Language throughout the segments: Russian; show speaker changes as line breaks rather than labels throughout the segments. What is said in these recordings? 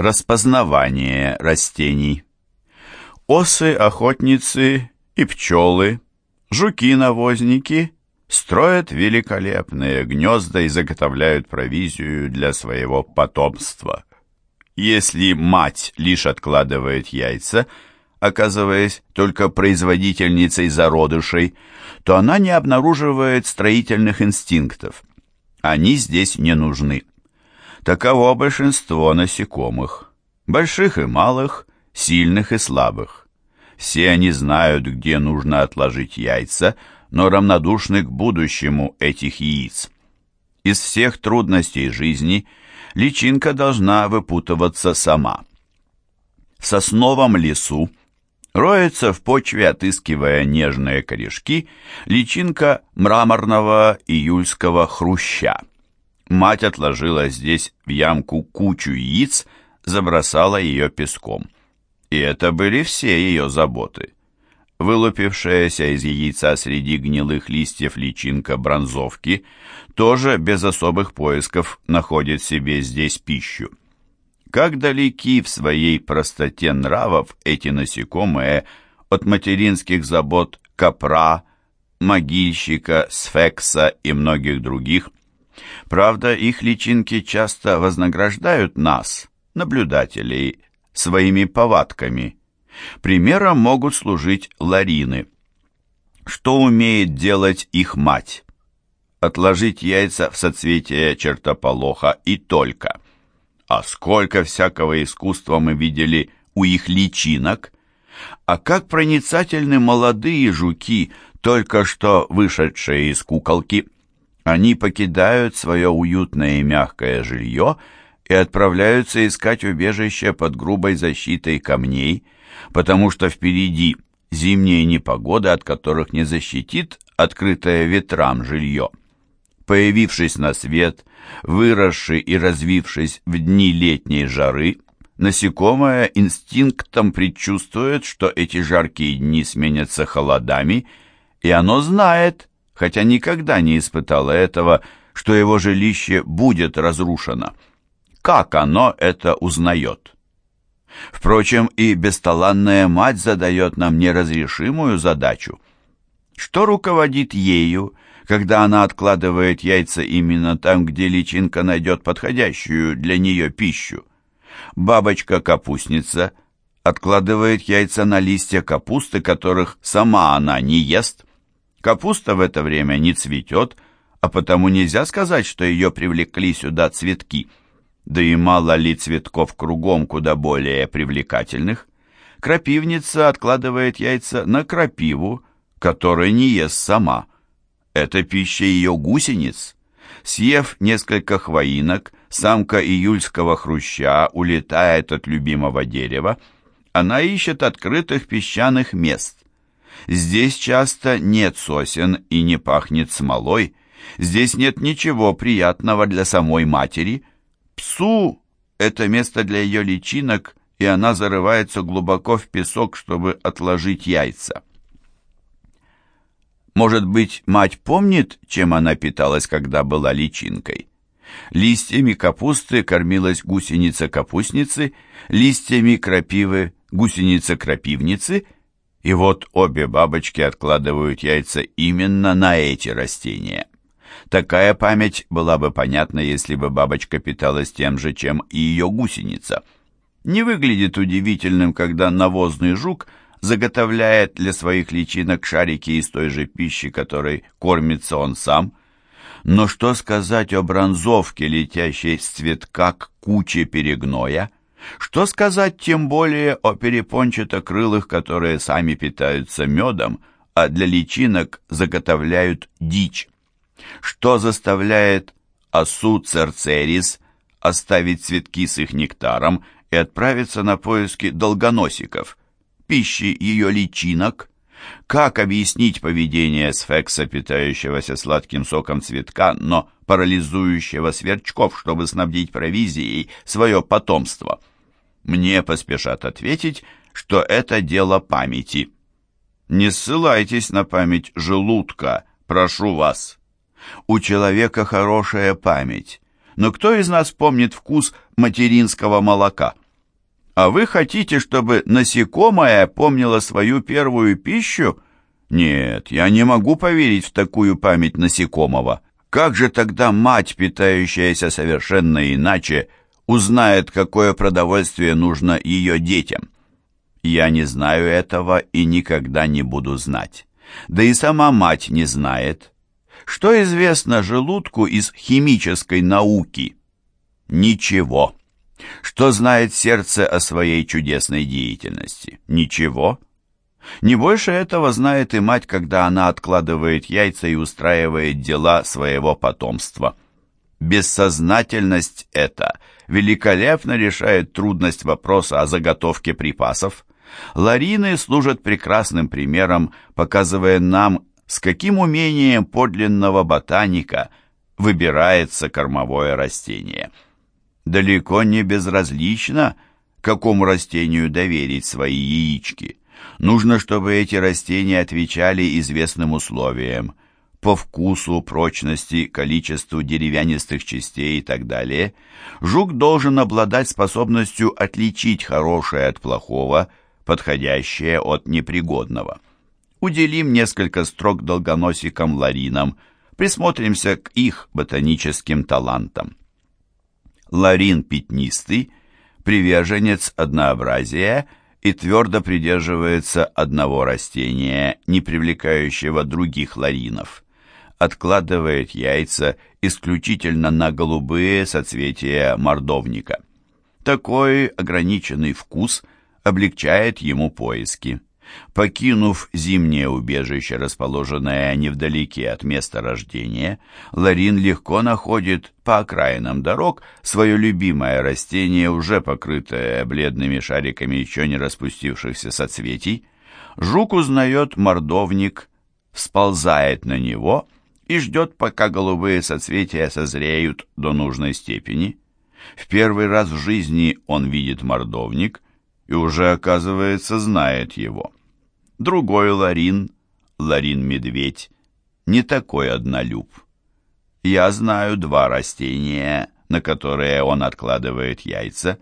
Распознавание растений. Осы-охотницы и пчелы, жуки-навозники строят великолепные гнезда и заготовляют провизию для своего потомства. Если мать лишь откладывает яйца, оказываясь только производительницей зародышей, то она не обнаруживает строительных инстинктов. Они здесь не нужны. Таково большинство насекомых, больших и малых, сильных и слабых. Все они знают, где нужно отложить яйца, но равнодушны к будущему этих яиц. Из всех трудностей жизни личинка должна выпутываться сама. В сосновом лесу роется в почве, отыскивая нежные корешки, личинка мраморного июльского хруща. Мать отложила здесь в ямку кучу яиц, забросала ее песком. И это были все ее заботы. Вылупившаяся из яйца среди гнилых листьев личинка бронзовки тоже без особых поисков находит себе здесь пищу. Как далеки в своей простоте нравов эти насекомые от материнских забот капра, могильщика, сфекса и многих других – Правда, их личинки часто вознаграждают нас, наблюдателей, своими повадками. Примером могут служить ларины. Что умеет делать их мать? Отложить яйца в соцветие чертополоха и только. А сколько всякого искусства мы видели у их личинок? А как проницательны молодые жуки, только что вышедшие из куколки – они покидают свое уютное и мягкое жилье и отправляются искать убежище под грубой защитой камней, потому что впереди зимние непогоды, от которых не защитит открытое ветрам жилье. Появившись на свет, выросший и развившись в дни летней жары, насекомое инстинктом предчувствует, что эти жаркие дни сменятся холодами, и оно знает, хотя никогда не испытала этого, что его жилище будет разрушено. Как оно это узнает? Впрочем, и бесталанная мать задает нам неразрешимую задачу. Что руководит ею, когда она откладывает яйца именно там, где личинка найдет подходящую для нее пищу? Бабочка-капустница откладывает яйца на листья капусты, которых сама она не ест – Капуста в это время не цветет, а потому нельзя сказать, что ее привлекли сюда цветки. Да и мало ли цветков кругом куда более привлекательных. Крапивница откладывает яйца на крапиву, которая не ест сама. Это пища ее гусениц. Съев несколько хвоинок, самка июльского хруща улетает от любимого дерева. Она ищет открытых песчаных мест. Здесь часто нет сосен и не пахнет смолой. Здесь нет ничего приятного для самой матери. Псу — это место для ее личинок, и она зарывается глубоко в песок, чтобы отложить яйца. Может быть, мать помнит, чем она питалась, когда была личинкой? Листьями капусты кормилась гусеница-капустницы, листьями крапивы гусеница-крапивницы — и вот обе бабочки откладывают яйца именно на эти растения. Такая память была бы понятна, если бы бабочка питалась тем же, чем и ее гусеница. Не выглядит удивительным, когда навозный жук заготовляет для своих личинок шарики из той же пищи, которой кормится он сам. Но что сказать о бронзовке, летящей с цветка к куче перегноя? Что сказать тем более о перепончатокрылых, которые сами питаются медом, а для личинок заготовляют дичь? Что заставляет осу церцерис оставить цветки с их нектаром и отправиться на поиски долгоносиков, пищи ее личинок? Как объяснить поведение сфекса, питающегося сладким соком цветка, но парализующего сверчков, чтобы снабдить провизией свое потомство? Мне поспешат ответить, что это дело памяти. Не ссылайтесь на память желудка, прошу вас. У человека хорошая память, но кто из нас помнит вкус материнского молока? А вы хотите, чтобы насекомое помнило свою первую пищу? Нет, я не могу поверить в такую память насекомого. Как же тогда мать, питающаяся совершенно иначе, узнает, какое продовольствие нужно ее детям? Я не знаю этого и никогда не буду знать. Да и сама мать не знает. Что известно желудку из химической науки? Ничего. Что знает сердце о своей чудесной деятельности? Ничего. Не больше этого знает и мать, когда она откладывает яйца и устраивает дела своего потомства. Бессознательность эта великолепно решает трудность вопроса о заготовке припасов. Ларины служат прекрасным примером, показывая нам, с каким умением подлинного ботаника выбирается кормовое растение далеко не безразлично, какому растению доверить свои яички. Нужно, чтобы эти растения отвечали известным условиям по вкусу, прочности, количеству деревянистых частей и так далее. Жук должен обладать способностью отличить хорошее от плохого, подходящее от непригодного. Уделим несколько строк долгоносикам-ларинам, присмотримся к их ботаническим талантам. Ларин пятнистый, приверженец однообразия и твердо придерживается одного растения, не привлекающего других ларинов. Откладывает яйца исключительно на голубые соцветия мордовника. Такой ограниченный вкус облегчает ему поиски. Покинув зимнее убежище, расположенное невдалеке от места рождения, Ларин легко находит по окраинам дорог свое любимое растение, уже покрытое бледными шариками еще не распустившихся соцветий. Жук узнает мордовник, сползает на него и ждет, пока голубые соцветия созреют до нужной степени. В первый раз в жизни он видит мордовник и уже, оказывается, знает его. Другой Ларин, Ларин-медведь, не такой однолюб. Я знаю два растения, на которые он откладывает яйца.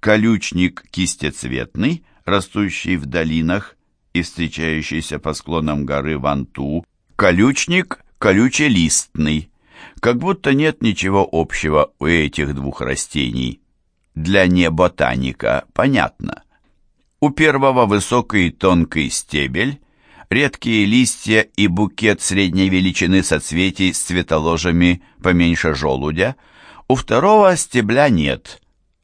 Колючник кистецветный, растущий в долинах и встречающийся по склонам горы Ванту. Колючник колючелистный. Как будто нет ничего общего у этих двух растений. Для неботаника понятно. У первого высокий и тонкий стебель, редкие листья и букет средней величины соцветий с цветоложами поменьше желудя. У второго стебля нет,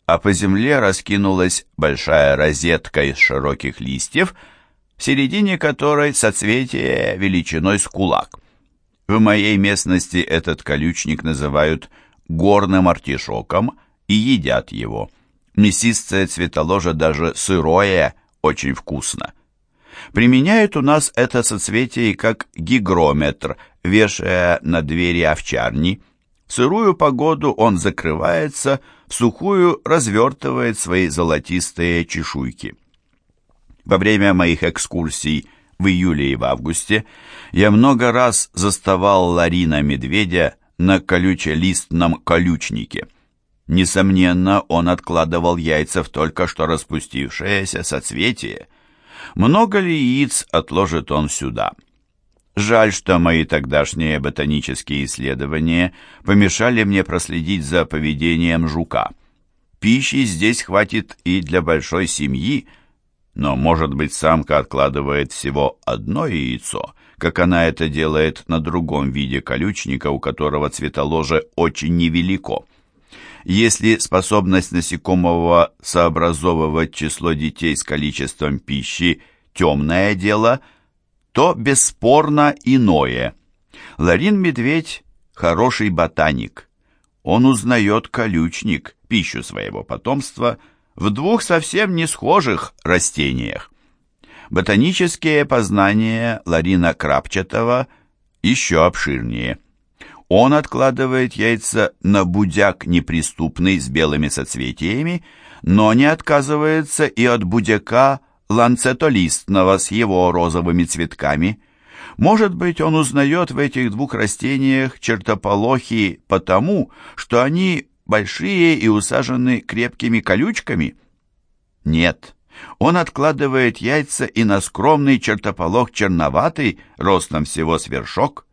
а по земле раскинулась большая розетка из широких листьев, в середине которой соцветие величиной с кулак. В моей местности этот колючник называют горным артишоком и едят его. Мясистое цветоложа даже сырое очень вкусно. Применяют у нас это соцветие как гигрометр, вешая на двери овчарни. В сырую погоду он закрывается, в сухую развертывает свои золотистые чешуйки. Во время моих экскурсий в июле и в августе я много раз заставал Ларина-медведя на колючелистном колючнике. Несомненно, он откладывал яйца в только что распустившееся соцветие. Много ли яиц отложит он сюда? Жаль, что мои тогдашние ботанические исследования помешали мне проследить за поведением жука. Пищи здесь хватит и для большой семьи, но, может быть, самка откладывает всего одно яйцо, как она это делает на другом виде колючника, у которого цветоложе очень невелико. Если способность насекомого сообразовывать число детей с количеством пищи – темное дело, то бесспорно иное. Ларин-медведь – хороший ботаник. Он узнает колючник, пищу своего потомства, в двух совсем не схожих растениях. Ботанические познания Ларина Крапчатого еще обширнее – он откладывает яйца на будяк неприступный с белыми соцветиями, но не отказывается и от будяка ланцетолистного с его розовыми цветками. Может быть, он узнает в этих двух растениях чертополохи потому, что они большие и усажены крепкими колючками? Нет, он откладывает яйца и на скромный чертополох черноватый, ростом всего с вершок.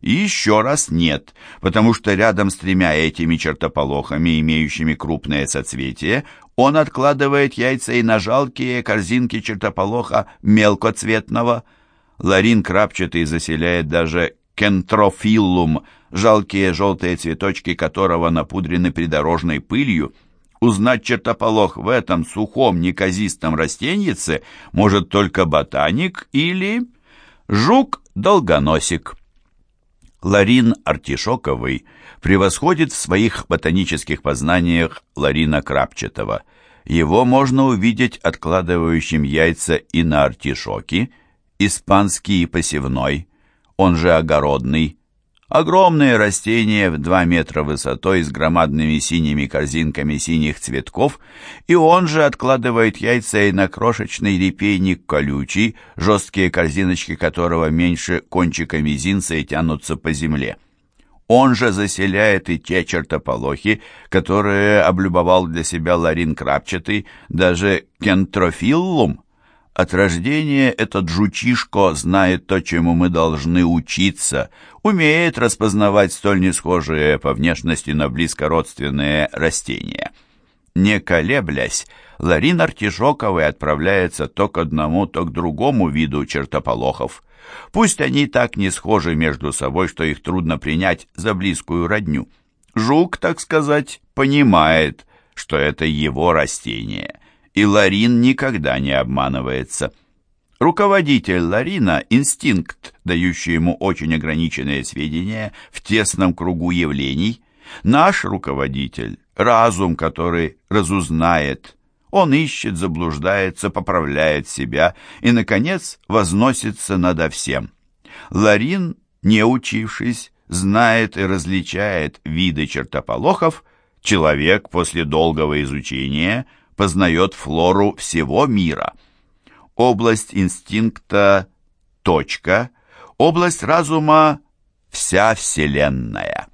И еще раз нет, потому что рядом с тремя этими чертополохами, имеющими крупное соцветие, он откладывает яйца и на жалкие корзинки чертополоха мелкоцветного. Ларин крапчатый заселяет даже кентрофиллум, жалкие желтые цветочки которого напудрены придорожной пылью. Узнать чертополох в этом сухом неказистом растеньице может только ботаник или жук-долгоносик. Ларин артишоковый превосходит в своих ботанических познаниях Ларина крапчатого. Его можно увидеть откладывающим яйца и на артишоки, испанский посевной, он же огородный, огромные растения в 2 метра высотой с громадными синими корзинками синих цветков, и он же откладывает яйца и на крошечный репейник колючий, жесткие корзиночки которого меньше кончика мизинца и тянутся по земле. Он же заселяет и те чертополохи, которые облюбовал для себя Ларин Крапчатый, даже кентрофиллум, от рождения этот жучишко знает то, чему мы должны учиться, умеет распознавать столь несхожие по внешности, но близко родственные растения. Не колеблясь, Ларин Артишоковый отправляется то к одному, то к другому виду чертополохов. Пусть они так не схожи между собой, что их трудно принять за близкую родню. Жук, так сказать, понимает, что это его растение – и Ларин никогда не обманывается. Руководитель Ларина – инстинкт, дающий ему очень ограниченные сведения в тесном кругу явлений. Наш руководитель – разум, который разузнает. Он ищет, заблуждается, поправляет себя и, наконец, возносится надо всем. Ларин, не учившись, знает и различает виды чертополохов, человек после долгого изучения – познает флору всего мира. Область инстинкта – точка, область разума – вся Вселенная.